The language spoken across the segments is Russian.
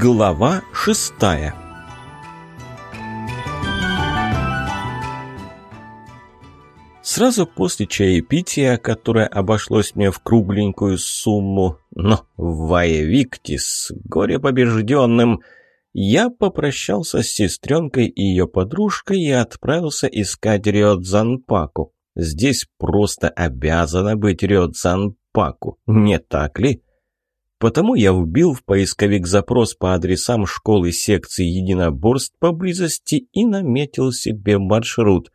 Глава шестая Сразу после чаепития, которое обошлось мне в кругленькую сумму, но вая виктис, горе побежденным, я попрощался с сестренкой и ее подружкой и отправился искать Риодзанпаку. Здесь просто обязано быть Риодзанпаку, не так ли? Потому я вбил в поисковик запрос по адресам школы секции единоборств поблизости и наметил себе маршрут.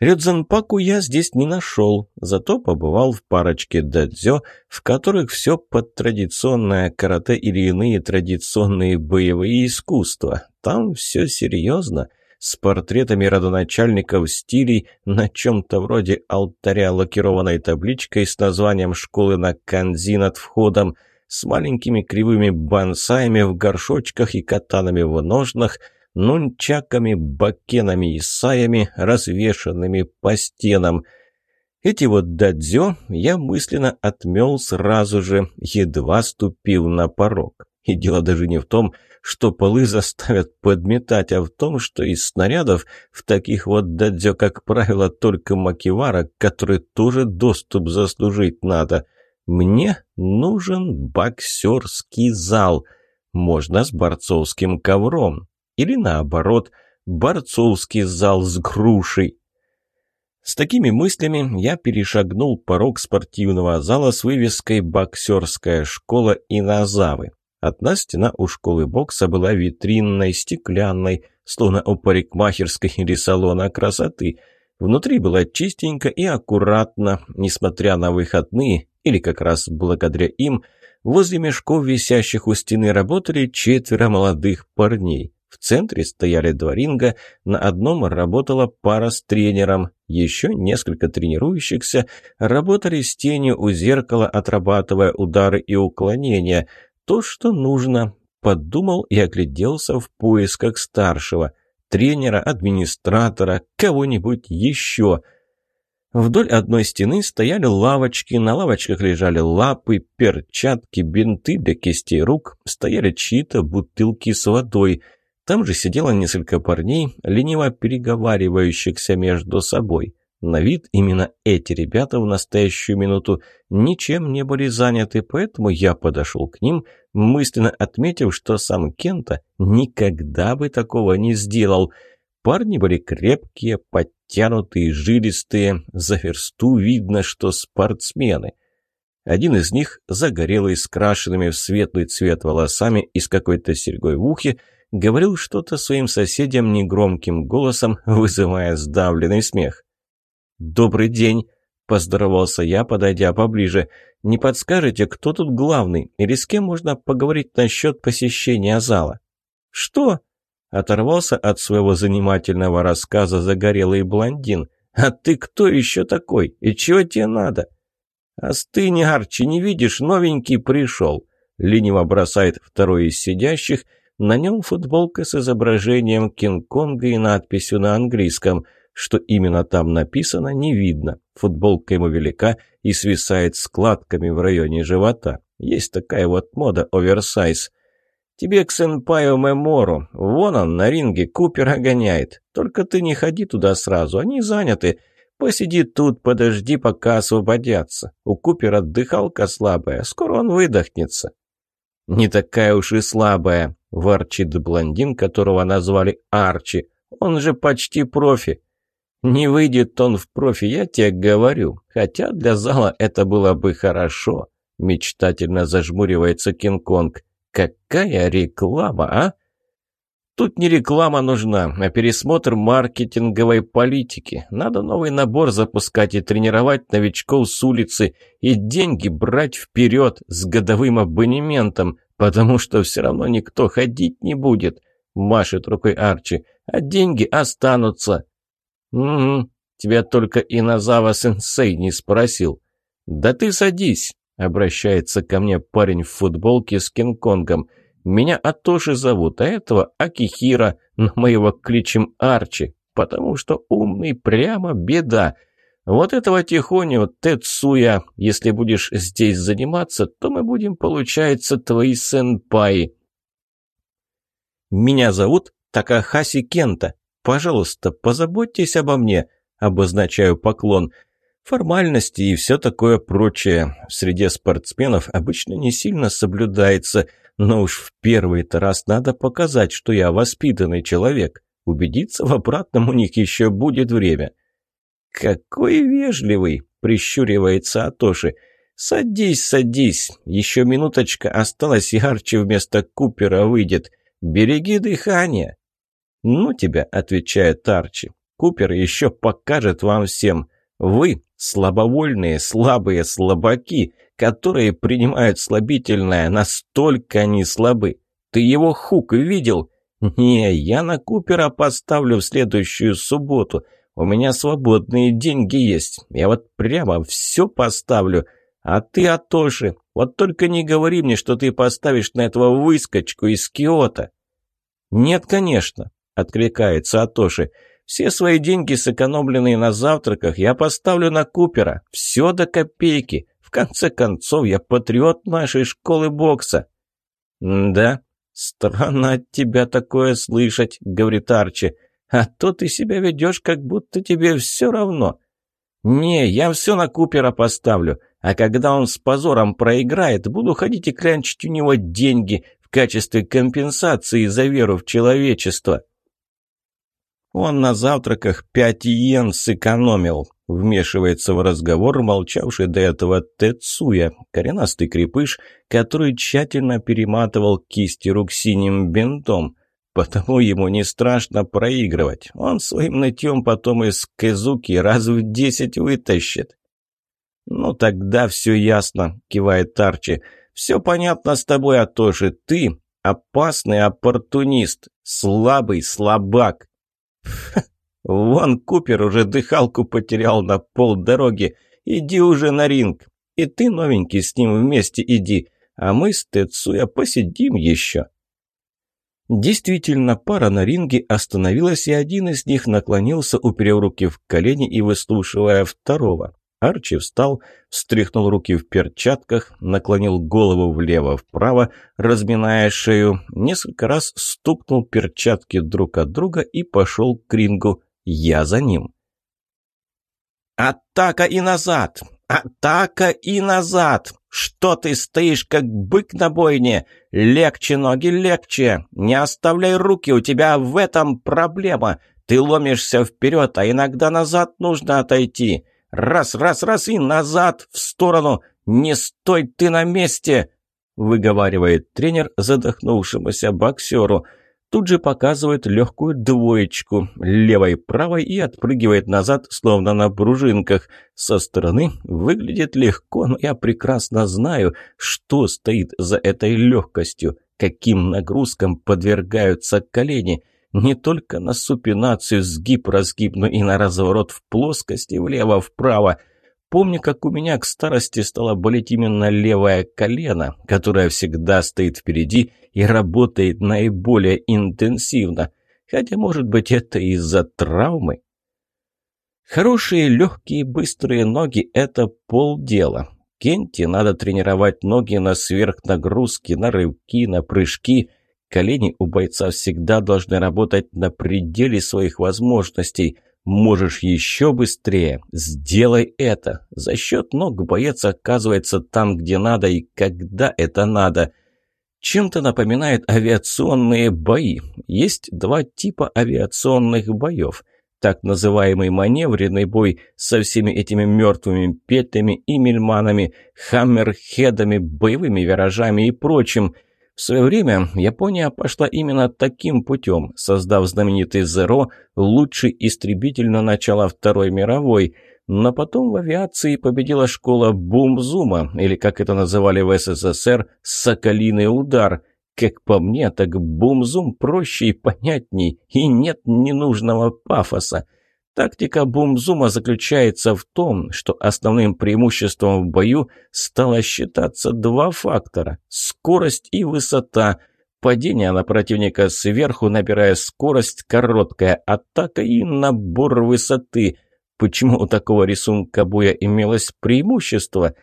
Рюдзенпаку я здесь не нашел, зато побывал в парочке дадзё, в которых все под традиционное карате или иные традиционные боевые искусства. Там все серьезно, с портретами родоначальников стилей на чем-то вроде алтаря лакированной табличкой с названием школы на канзи над входом – с маленькими кривыми бонсаями в горшочках и катанами в ножнах, нунчаками, бакенами и саями, развешанными по стенам. Эти вот дадзё я мысленно отмёл сразу же, едва ступил на порог. И дело даже не в том, что полы заставят подметать, а в том, что из снарядов в таких вот дадзё, как правило, только макивара, который тоже доступ заслужить надо. Мне нужен боксерский зал. Можно с борцовским ковром. Или наоборот, борцовский зал с грушей. С такими мыслями я перешагнул порог спортивного зала с вывеской «Боксерская школа Инозавы». Одна стена у школы бокса была витринной, стеклянной, словно у парикмахерской или салона красоты. Внутри было чистенько и аккуратно, несмотря на выходные или как раз благодаря им, возле мешков, висящих у стены, работали четверо молодых парней. В центре стояли два ринга, на одном работала пара с тренером, еще несколько тренирующихся работали с тенью у зеркала, отрабатывая удары и уклонения. То, что нужно, подумал и огляделся в поисках старшего, тренера, администратора, кого-нибудь еще – Вдоль одной стены стояли лавочки, на лавочках лежали лапы, перчатки, бинты для кистей рук, стояли чьи-то бутылки с водой. Там же сидело несколько парней, лениво переговаривающихся между собой. На вид именно эти ребята в настоящую минуту ничем не были заняты, поэтому я подошел к ним, мысленно отметив, что сам Кента никогда бы такого не сделал. Парни были крепкие, подтянутые подтянутые, жилистые, за версту видно, что спортсмены. Один из них, загорелый, с крашенными в светлый цвет волосами и с какой-то серьгой в ухе, говорил что-то своим соседям негромким голосом, вызывая сдавленный смех. «Добрый день!» – поздоровался я, подойдя поближе. «Не подскажете, кто тут главный или с кем можно поговорить насчет посещения зала?» «Что?» Оторвался от своего занимательного рассказа загорелый блондин. «А ты кто еще такой? И чего тебе надо?» «Остынь, Арчи, не видишь, новенький пришел!» Лениво бросает второй из сидящих. На нем футболка с изображением Кинг-Конга и надписью на английском. Что именно там написано, не видно. Футболка ему велика и свисает складками в районе живота. Есть такая вот мода оверсайз – Тебе к сенпаю Мемору. Вон он на ринге Купера гоняет. Только ты не ходи туда сразу, они заняты. Посиди тут, подожди, пока освободятся. У Купера отдыхалка слабая, скоро он выдохнется». «Не такая уж и слабая», – ворчит блондин, которого назвали Арчи. «Он же почти профи». «Не выйдет он в профи, я тебе говорю. Хотя для зала это было бы хорошо», – мечтательно зажмуривается Кинг-Конг. Какая реклама, а? Тут не реклама нужна, а пересмотр маркетинговой политики. Надо новый набор запускать и тренировать новичков с улицы, и деньги брать вперед с годовым абонементом, потому что все равно никто ходить не будет, машет рукой Арчи, а деньги останутся. Угу, тебя только Инозава-сенсей не спросил. Да ты садись. Обращается ко мне парень в футболке с Кинг-Конгом. Меня Атоши зовут, а этого Акихира, но мы его кличем Арчи, потому что умный прямо беда. Вот этого Тихонио Тецуя, если будешь здесь заниматься, то мы будем, получается, твои сенпаи. Меня зовут Такахаси Кента. Пожалуйста, позаботьтесь обо мне. Обозначаю поклон. Формальности и все такое прочее в среде спортсменов обычно не сильно соблюдается, но уж в первый-то раз надо показать, что я воспитанный человек. Убедиться в обратном у них еще будет время. «Какой вежливый!» – прищуривается Атоши. «Садись, садись! Еще минуточка осталась, и Арчи вместо Купера выйдет. Береги дыхание!» «Ну тебя!» – отвечает Арчи. «Купер еще покажет вам всем!» Вы Слабовольные, слабые слабаки, которые принимают слабительное, настолько они слабы. Ты его хук видел? Не, я на Купера поставлю в следующую субботу. У меня свободные деньги есть. Я вот прямо все поставлю. А ты, Атоши, вот только не говори мне, что ты поставишь на этого выскочку из Киота. Нет, конечно, откликается Атоши. Все свои деньги, сэкономленные на завтраках, я поставлю на Купера. Все до копейки. В конце концов, я патриот нашей школы бокса». «Да, странно от тебя такое слышать», — говорит Арчи. «А то ты себя ведешь, как будто тебе все равно». «Не, я все на Купера поставлю, а когда он с позором проиграет, буду ходить и клянчить у него деньги в качестве компенсации за веру в человечество». Он на завтраках пять йен сэкономил. Вмешивается в разговор молчавший до этого Тецуя, коренастый крепыш, который тщательно перематывал кисти рук синим бинтом. Потому ему не страшно проигрывать. Он своим нытьем потом из Кэзуки раз в десять вытащит. «Ну тогда все ясно», — кивает Тарчи. «Все понятно с тобой, Атоши. Ты опасный оппортунист, слабый слабак, Вон Купер уже дыхалку потерял на полдороги. Иди уже на ринг. И ты, новенький, с ним вместе иди. А мы с Тецуя посидим еще. Действительно, пара на ринге остановилась, и один из них наклонился, уперев руки в колени и выслушивая второго. Арчи встал, встряхнул руки в перчатках, наклонил голову влево-вправо, разминая шею, несколько раз стукнул перчатки друг от друга и пошел к рингу. Я за ним. «Атака и назад! Атака и назад! Что ты стоишь, как бык на бойне? Легче ноги, легче! Не оставляй руки, у тебя в этом проблема! Ты ломишься вперед, а иногда назад нужно отойти!» Раз, раз, раз и назад, в сторону! Не стой ты на месте!» выговаривает тренер задохнувшемуся боксеру. Тут же показывает легкую двоечку, левой правой и отпрыгивает назад, словно на пружинках. Со стороны выглядит легко, но я прекрасно знаю, что стоит за этой легкостью, каким нагрузкам подвергаются колени – не только на супинацию, сгиб-разгиб, но и на разворот в плоскости, влево-вправо. Помню, как у меня к старости стало болеть именно левое колено, которое всегда стоит впереди и работает наиболее интенсивно. Хотя, может быть, это из-за травмы. Хорошие, легкие, быстрые ноги – это полдела. Кенте надо тренировать ноги на сверхнагрузки, на рывки, на прыжки – колени у бойца всегда должны работать на пределе своих возможностей. Можешь еще быстрее. Сделай это. За счет ног боец оказывается там, где надо и когда это надо. Чем-то напоминает авиационные бои. Есть два типа авиационных боев – так называемый маневренный бой со всеми этими мертвыми петлями и мельманами, хаммерхедами, боевыми виражами и прочим – в свое время Япония пошла именно таким путем, создав знаменитый «Зеро», лучший истребитель на начало Второй мировой, но потом в авиации победила школа Бум-Зума, или, как это называли в СССР, «Соколиный удар», как по мне, так Бум-Зум проще и понятней, и нет ненужного пафоса. Тактика Бумзума заключается в том, что основным преимуществом в бою стало считаться два фактора – скорость и высота. Падение на противника сверху, набирая скорость, короткая атака и набор высоты. Почему у такого рисунка боя имелось преимущество?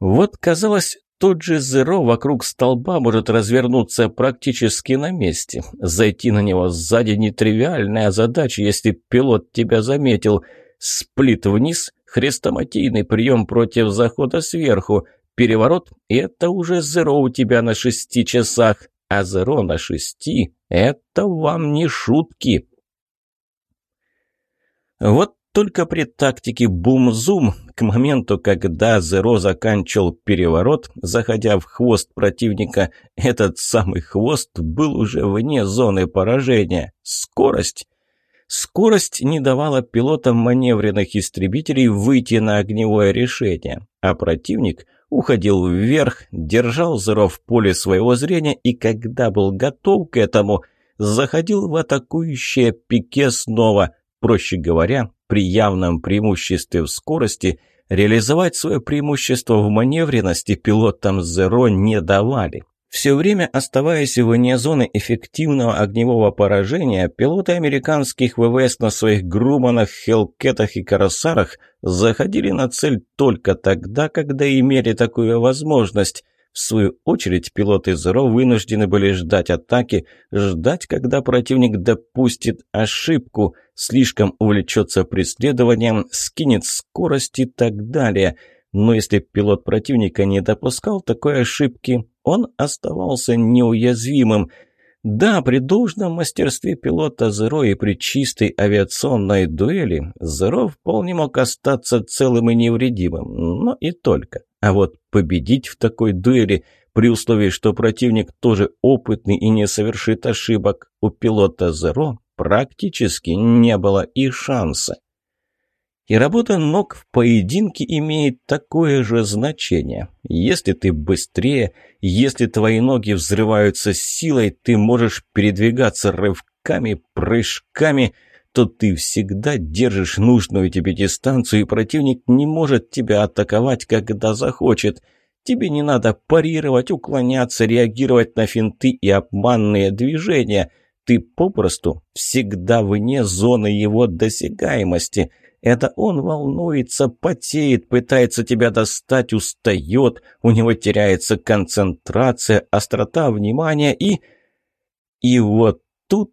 Вот, казалось, тот же Зеро вокруг столба может развернуться практически на месте. Зайти на него сзади нетривиальная задача, если пилот тебя заметил. Сплит вниз, хрестоматийный прием против захода сверху, переворот, и это уже Зеро у тебя на шести часах. А Зеро на шести – это вам не шутки. Вот только при тактике бум-зум, к моменту, когда Зеро заканчивал переворот, заходя в хвост противника, этот самый хвост был уже вне зоны поражения. Скорость! Скорость не давала пилотам маневренных истребителей выйти на огневое решение, а противник уходил вверх, держал Зеро в поле своего зрения и, когда был готов к этому, заходил в атакующее пике снова – проще говоря, при явном преимуществе в скорости, реализовать свое преимущество в маневренности пилотам «Зеро» не давали. Все время оставаясь вне зоны эффективного огневого поражения, пилоты американских ВВС на своих Груманах, Хелкетах и Карасарах заходили на цель только тогда, когда имели такую возможность. В свою очередь пилоты ЗРО вынуждены были ждать атаки, ждать, когда противник допустит ошибку, слишком увлечется преследованием, скинет скорость и так далее. Но если пилот противника не допускал такой ошибки, он оставался неуязвимым. Да, при должном мастерстве пилота ЗРО и при чистой авиационной дуэли ЗРО вполне мог остаться целым и невредимым, но и только. А вот победить в такой дуэли, при условии, что противник тоже опытный и не совершит ошибок, у пилота Зеро практически не было и шанса. И работа ног в поединке имеет такое же значение. Если ты быстрее, если твои ноги взрываются силой, ты можешь передвигаться рывками, прыжками – что ты всегда держишь нужную тебе дистанцию, и противник не может тебя атаковать, когда захочет. Тебе не надо парировать, уклоняться, реагировать на финты и обманные движения. Ты попросту всегда вне зоны его досягаемости. Это он волнуется, потеет, пытается тебя достать, устает, у него теряется концентрация, острота внимания и... И вот тут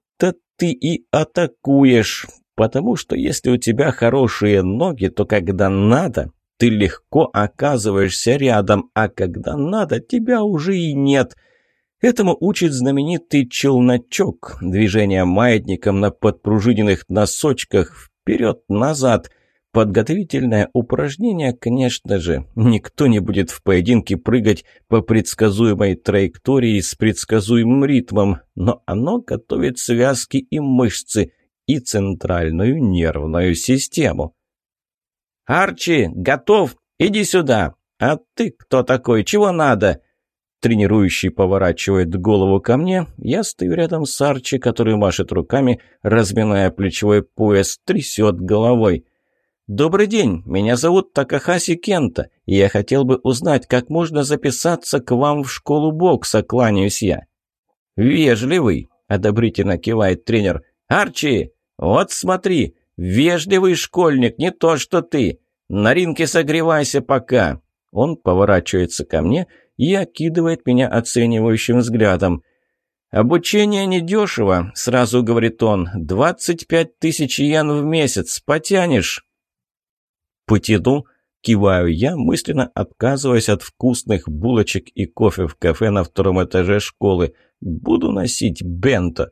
ты и атакуешь. Потому что если у тебя хорошие ноги, то когда надо, ты легко оказываешься рядом, а когда надо, тебя уже и нет». Этому учит знаменитый челночок, движение маятником на подпружиненных носочках вперед-назад – Подготовительное упражнение, конечно же, никто не будет в поединке прыгать по предсказуемой траектории с предсказуемым ритмом, но оно готовит связки и мышцы, и центральную нервную систему. «Арчи, готов! Иди сюда! А ты кто такой? Чего надо?» Тренирующий поворачивает голову ко мне. Я стою рядом с Арчи, который машет руками, разминая плечевой пояс, трясет головой – «Добрый день, меня зовут Такахаси Кента, и я хотел бы узнать, как можно записаться к вам в школу бокса, кланяюсь я». «Вежливый», – одобрительно кивает тренер. «Арчи, вот смотри, вежливый школьник, не то что ты. На ринке согревайся пока». Он поворачивается ко мне и окидывает меня оценивающим взглядом. «Обучение недешево», – сразу говорит он, – «25 тысяч йен в месяц, потянешь». Потяну, киваю я, мысленно отказываясь от вкусных булочек и кофе в кафе на втором этаже школы. Буду носить бенто.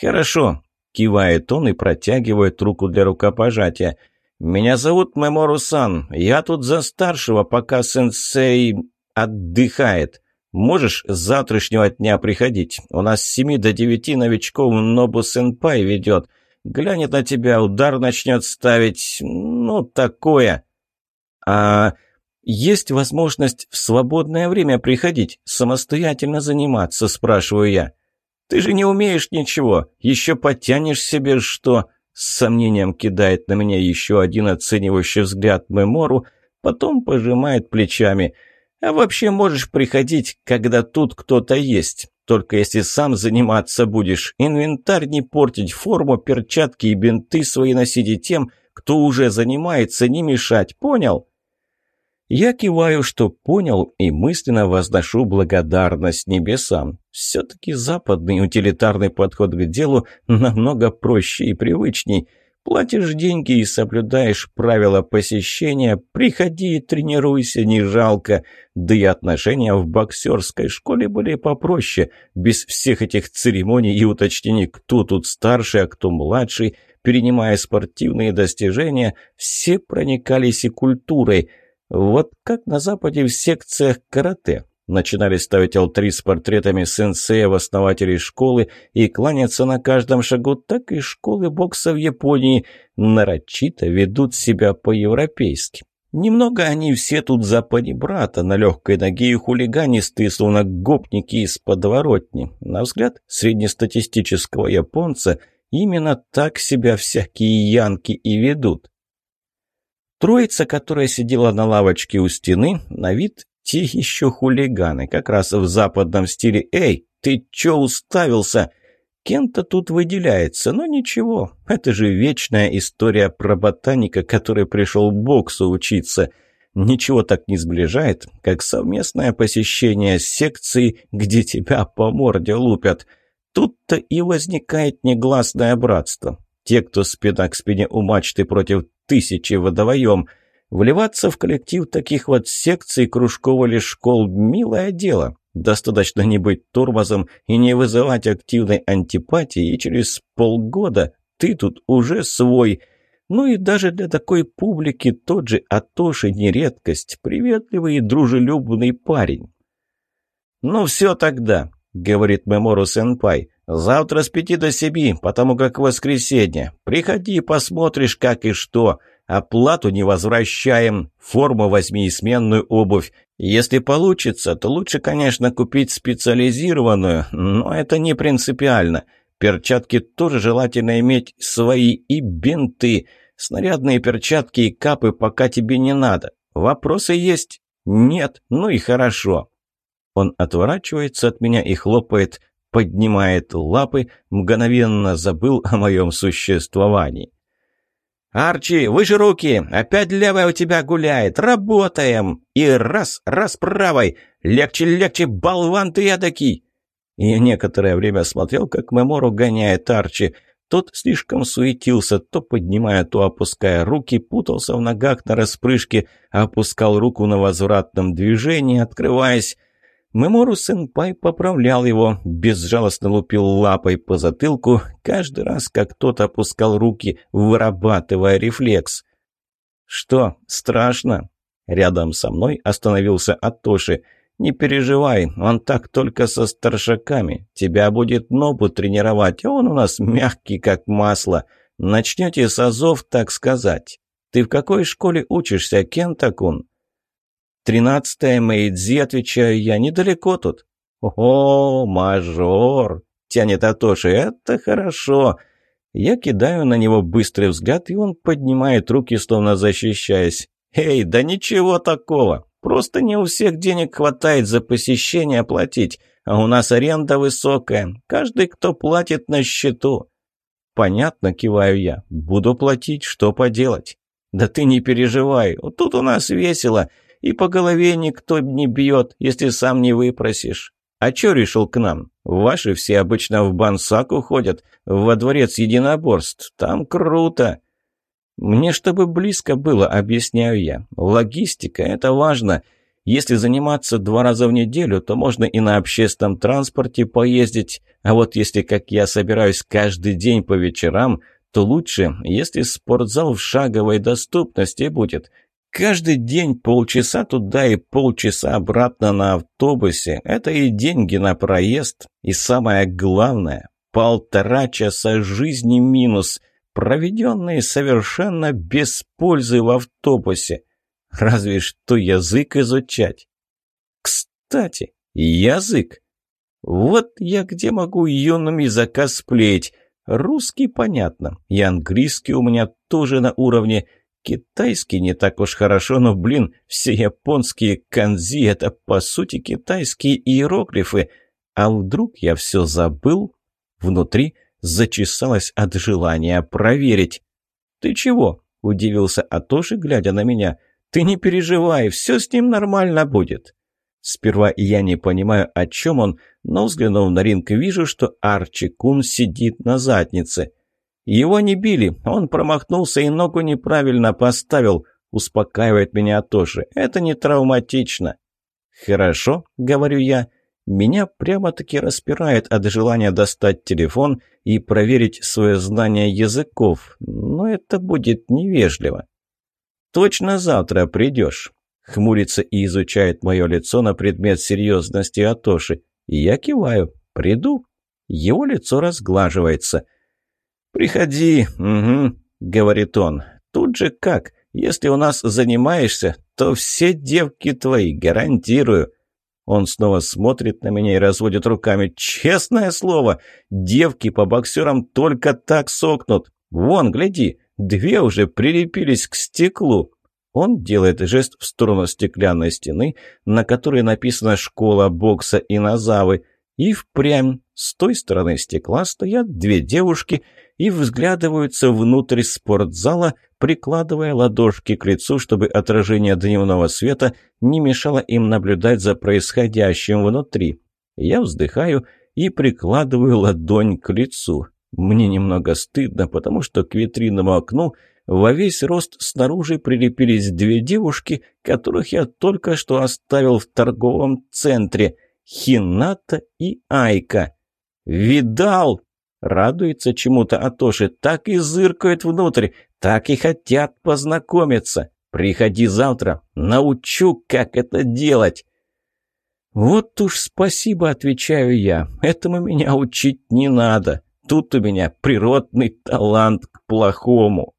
Хорошо, кивает он и протягивает руку для рукопожатия. «Меня зовут Меморусан. Я тут за старшего, пока сенсей отдыхает. Можешь с завтрашнего дня приходить? У нас с семи до девяти новичков Нобу-сенпай ведет. Глянет на тебя, удар начнет ставить. Ну, такое. А есть возможность в свободное время приходить, самостоятельно заниматься, спрашиваю я. Ты же не умеешь ничего, еще потянешь себе что. С сомнением кидает на меня еще один оценивающий взгляд Мемору, потом пожимает плечами – а вообще можешь приходить, когда тут кто-то есть. Только если сам заниматься будешь, инвентарь не портить, форму, перчатки и бинты свои носить и тем, кто уже занимается, не мешать, понял?» Я киваю, что понял, и мысленно возношу благодарность небесам. Все-таки западный утилитарный подход к делу намного проще и привычней – Платишь деньги и соблюдаешь правила посещения, приходи и тренируйся, не жалко. Да и отношения в боксерской школе были попроще, без всех этих церемоний и уточнений, кто тут старший, а кто младший. Перенимая спортивные достижения, все проникались и культурой. Вот как на Западе в секциях карате начинали ставить алтари с портретами сенсеев, основателей школы, и кланяться на каждом шагу, так и школы бокса в Японии нарочито ведут себя по-европейски. Немного они все тут за панибрата, на легкой ноге и хулиганистые, словно гопники из подворотни. На взгляд среднестатистического японца именно так себя всякие янки и ведут. Троица, которая сидела на лавочке у стены, на вид те еще хулиганы, как раз в западном стиле. Эй, ты че уставился? Кента тут выделяется, но ничего. Это же вечная история про ботаника, который пришел боксу учиться. Ничего так не сближает, как совместное посещение секции, где тебя по морде лупят. Тут-то и возникает негласное братство. Те, кто спина к спине у мачты против тысячи водовоем – Вливаться в коллектив таких вот секций, кружков или школ – милое дело. Достаточно не быть тормозом и не вызывать активной антипатии, и через полгода ты тут уже свой. Ну и даже для такой публики тот же Атоши не редкость, приветливый и дружелюбный парень. «Ну все тогда», — говорит Мемору Сенпай, — «завтра с пяти до семи, потому как воскресенье. Приходи, посмотришь, как и что». А Оплату не возвращаем, форму возьми и сменную обувь. Если получится, то лучше, конечно, купить специализированную, но это не принципиально. Перчатки тоже желательно иметь свои и бинты. Снарядные перчатки и капы пока тебе не надо. Вопросы есть? Нет, ну и хорошо. Он отворачивается от меня и хлопает, поднимает лапы, мгновенно забыл о моем существовании. «Арчи, выше руки! Опять левая у тебя гуляет! Работаем!» «И раз, раз правой! Легче, легче, болван ты эдакий!» Я некоторое время смотрел, как Мемору гоняет Арчи. Тот слишком суетился, то поднимая, то опуская руки, путался в ногах на распрыжке, опускал руку на возвратном движении, открываясь. Мемору Сенпай поправлял его, безжалостно лупил лапой по затылку, каждый раз как тот опускал руки, вырабатывая рефлекс. «Что, страшно?» Рядом со мной остановился Атоши. «Не переживай, он так только со старшаками. Тебя будет нобу тренировать, а он у нас мягкий, как масло. Начнете с азов, так сказать. Ты в какой школе учишься, Кентакун?» «Тринадцатая Мэйдзи», — отвечаю я, — «недалеко тут». «О, мажор!» — тянет Атоши, — «это хорошо». Я кидаю на него быстрый взгляд, и он поднимает руки, словно защищаясь. «Эй, да ничего такого! Просто не у всех денег хватает за посещение платить, а у нас аренда высокая. Каждый, кто платит на счету». «Понятно», — киваю я. «Буду платить, что поделать?» «Да ты не переживай, тут у нас весело. И по голове никто не бьет, если сам не выпросишь. А чё решил к нам? Ваши все обычно в Бансак уходят, во дворец единоборств. Там круто. Мне, чтобы близко было, объясняю я. Логистика – это важно. Если заниматься два раза в неделю, то можно и на общественном транспорте поездить. А вот если, как я, собираюсь каждый день по вечерам, то лучше, если спортзал в шаговой доступности будет – Каждый день полчаса туда и полчаса обратно на автобусе. Это и деньги на проезд. И самое главное, полтора часа жизни минус, проведенные совершенно без пользы в автобусе. Разве что язык изучать. Кстати, язык. Вот я где могу юным языка закосплеить. Русский понятно, и английский у меня тоже на уровне – Китайский не так уж хорошо, но, блин, все японские канзи — это, по сути, китайские иероглифы. А вдруг я все забыл? Внутри зачесалось от желания проверить. «Ты чего?» — удивился Атоши, глядя на меня. «Ты не переживай, все с ним нормально будет». Сперва я не понимаю, о чем он, но, взглянув на ринг, вижу, что Арчи Кун сидит на заднице. Его не били, он промахнулся и ногу неправильно поставил. Успокаивает меня тоже. Это не травматично. Хорошо, говорю я. Меня прямо-таки распирает от желания достать телефон и проверить свое знание языков, но это будет невежливо. Точно завтра придешь. Хмурится и изучает мое лицо на предмет серьезности Атоши. Я киваю. Приду. Его лицо разглаживается. «Приходи, угу», — говорит он. «Тут же как? Если у нас занимаешься, то все девки твои, гарантирую». Он снова смотрит на меня и разводит руками. «Честное слово, девки по боксерам только так сокнут. Вон, гляди, две уже прилепились к стеклу». Он делает жест в сторону стеклянной стены, на которой написана «Школа бокса и назавы». И впрямь с той стороны стекла стоят две девушки – и взглядываются внутрь спортзала, прикладывая ладошки к лицу, чтобы отражение дневного света не мешало им наблюдать за происходящим внутри. Я вздыхаю и прикладываю ладонь к лицу. Мне немного стыдно, потому что к витринному окну во весь рост снаружи прилепились две девушки, которых я только что оставил в торговом центре – Хината и Айка. «Видал!» Радуется чему-то Атоши, так и зыркает внутрь, так и хотят познакомиться. Приходи завтра, научу, как это делать. Вот уж спасибо, отвечаю я, этому меня учить не надо. Тут у меня природный талант к плохому.